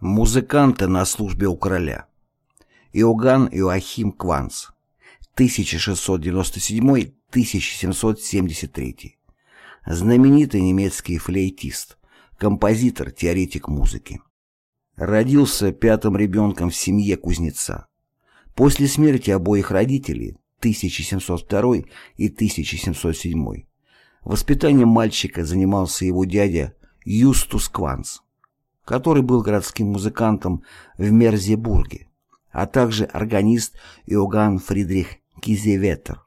Музыканты на службе у короля. Иоганн Иоахим Кванц. 1697-1773. Знаменитый немецкий флейтист, композитор, теоретик музыки. Родился пятым ребенком в семье кузнеца. После смерти обоих родителей 1702 и 1707 воспитанием мальчика занимался его дядя Юстус Кванц который был городским музыкантом в Мерзебурге, а также органист Иоганн Фридрих Кизеветер.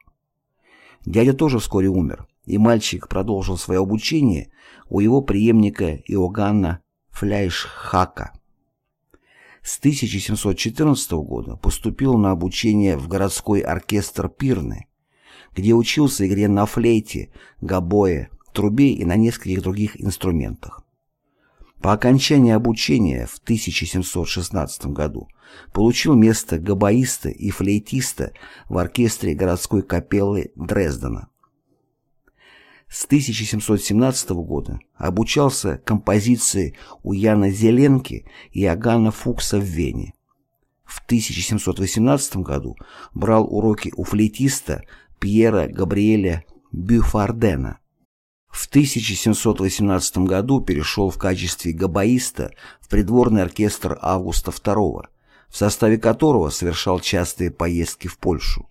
Дядя тоже вскоре умер, и мальчик продолжил свое обучение у его преемника Иоганна Фляйшхака. С 1714 года поступил на обучение в городской оркестр Пирны, где учился игре на флейте, гобое, трубе и на нескольких других инструментах. По окончании обучения в 1716 году получил место габаиста и флейтиста в оркестре городской капеллы Дрездена. С 1717 года обучался композиции у Яна Зеленки и Агана Фукса в Вене. В 1718 году брал уроки у флейтиста Пьера Габриэля Бюфардена. В 1718 году перешел в качестве габаиста в придворный оркестр Августа II, в составе которого совершал частые поездки в Польшу.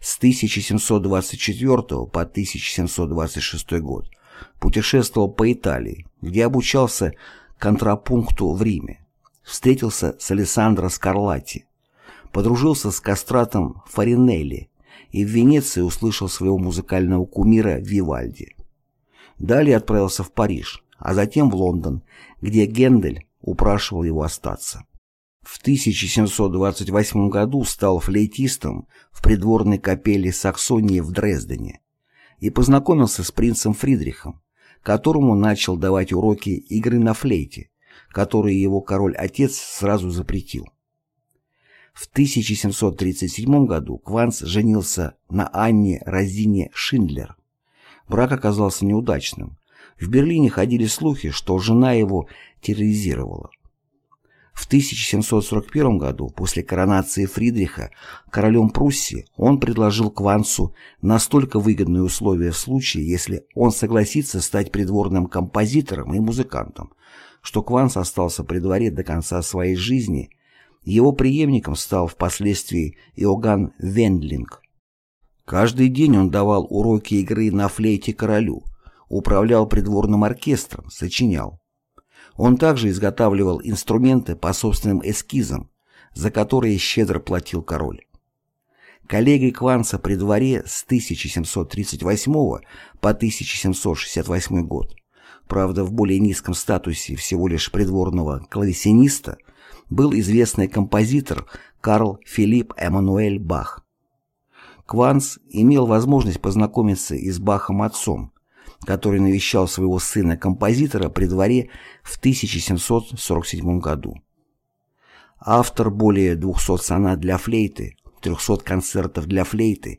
С 1724 по 1726 год путешествовал по Италии, где обучался контрапункту в Риме. Встретился с Алессандро Скарлатти, подружился с кастратом Фаринелли и в Венеции услышал своего музыкального кумира Вивальди. Далее отправился в Париж, а затем в Лондон, где Гендель упрашивал его остаться. В 1728 году стал флейтистом в придворной капелле Саксонии в Дрездене и познакомился с принцем Фридрихом, которому начал давать уроки игры на флейте, которые его король-отец сразу запретил. В 1737 году Кванц женился на Анне Розине Шиндлер, Брак оказался неудачным. В Берлине ходили слухи, что жена его терроризировала. В 1741 году, после коронации Фридриха королем Пруссии, он предложил Кванцу настолько выгодные условия в случае, если он согласится стать придворным композитором и музыкантом, что Кванц остался при дворе до конца своей жизни. Его преемником стал впоследствии Иоганн Вендлинг. Каждый день он давал уроки игры на флейте королю, управлял придворным оркестром, сочинял. Он также изготавливал инструменты по собственным эскизам, за которые щедро платил король. Коллегой Кванца при дворе с 1738 по 1768 год, правда в более низком статусе всего лишь придворного клавесиниста, был известный композитор Карл Филипп Эммануэль Бах. Кванц имел возможность познакомиться и с Бахом отцом, который навещал своего сына-композитора при дворе в 1747 году. Автор более 200 сонат для флейты, 300 концертов для флейты,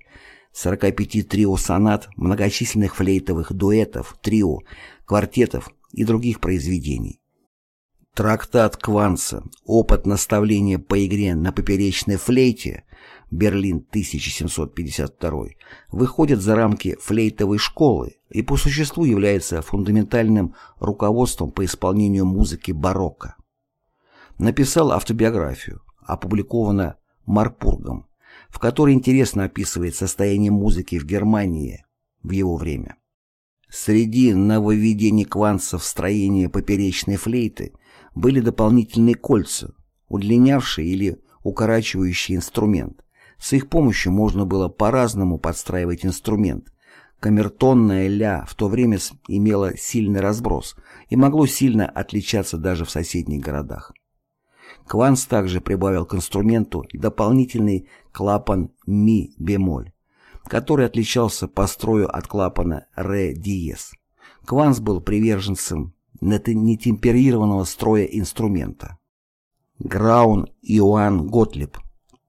45 трио-сонат, многочисленных флейтовых дуэтов, трио, квартетов и других произведений. Трактат Кванца «Опыт наставления по игре на поперечной флейте» Берлин 1752 выходит за рамки флейтовой школы и по существу является фундаментальным руководством по исполнению музыки барокко. Написал автобиографию, опубликована Марпургом, в которой интересно описывает состояние музыки в Германии в его время. Среди нововведений Кванца в строение поперечной флейты были дополнительные кольца, удлинявшие или укорачивающие инструмент, с их помощью можно было по-разному подстраивать инструмент. Камертонная ля в то время имела сильный разброс и могло сильно отличаться даже в соседних городах. Кванс также прибавил к инструменту дополнительный клапан ми-бемоль, который отличался по строю от клапана ре-диез. Кванс был приверженцем нетемперированного строя инструмента. Граун Иоанн Готлиб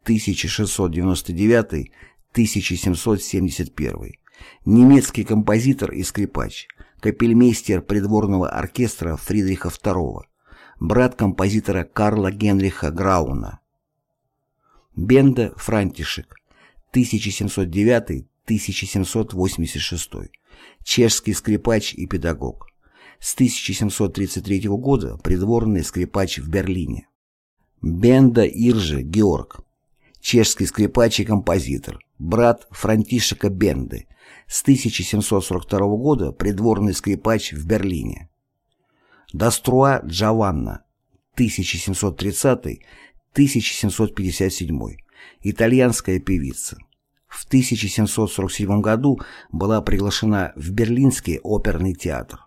1699-1771, немецкий композитор и скрипач, капельмейстер придворного оркестра Фридриха II, брат композитора Карла Генриха Грауна. Бенда Франтишек, 1709-1786, чешский скрипач и педагог. С 1733 года придворный скрипач в Берлине. Бенда Иржи Георг, чешский скрипач и композитор, брат Франтишека Бенды, с 1742 года придворный скрипач в Берлине. Даструа Джованна, 1730-1757, итальянская певица. В 1747 году была приглашена в Берлинский оперный театр.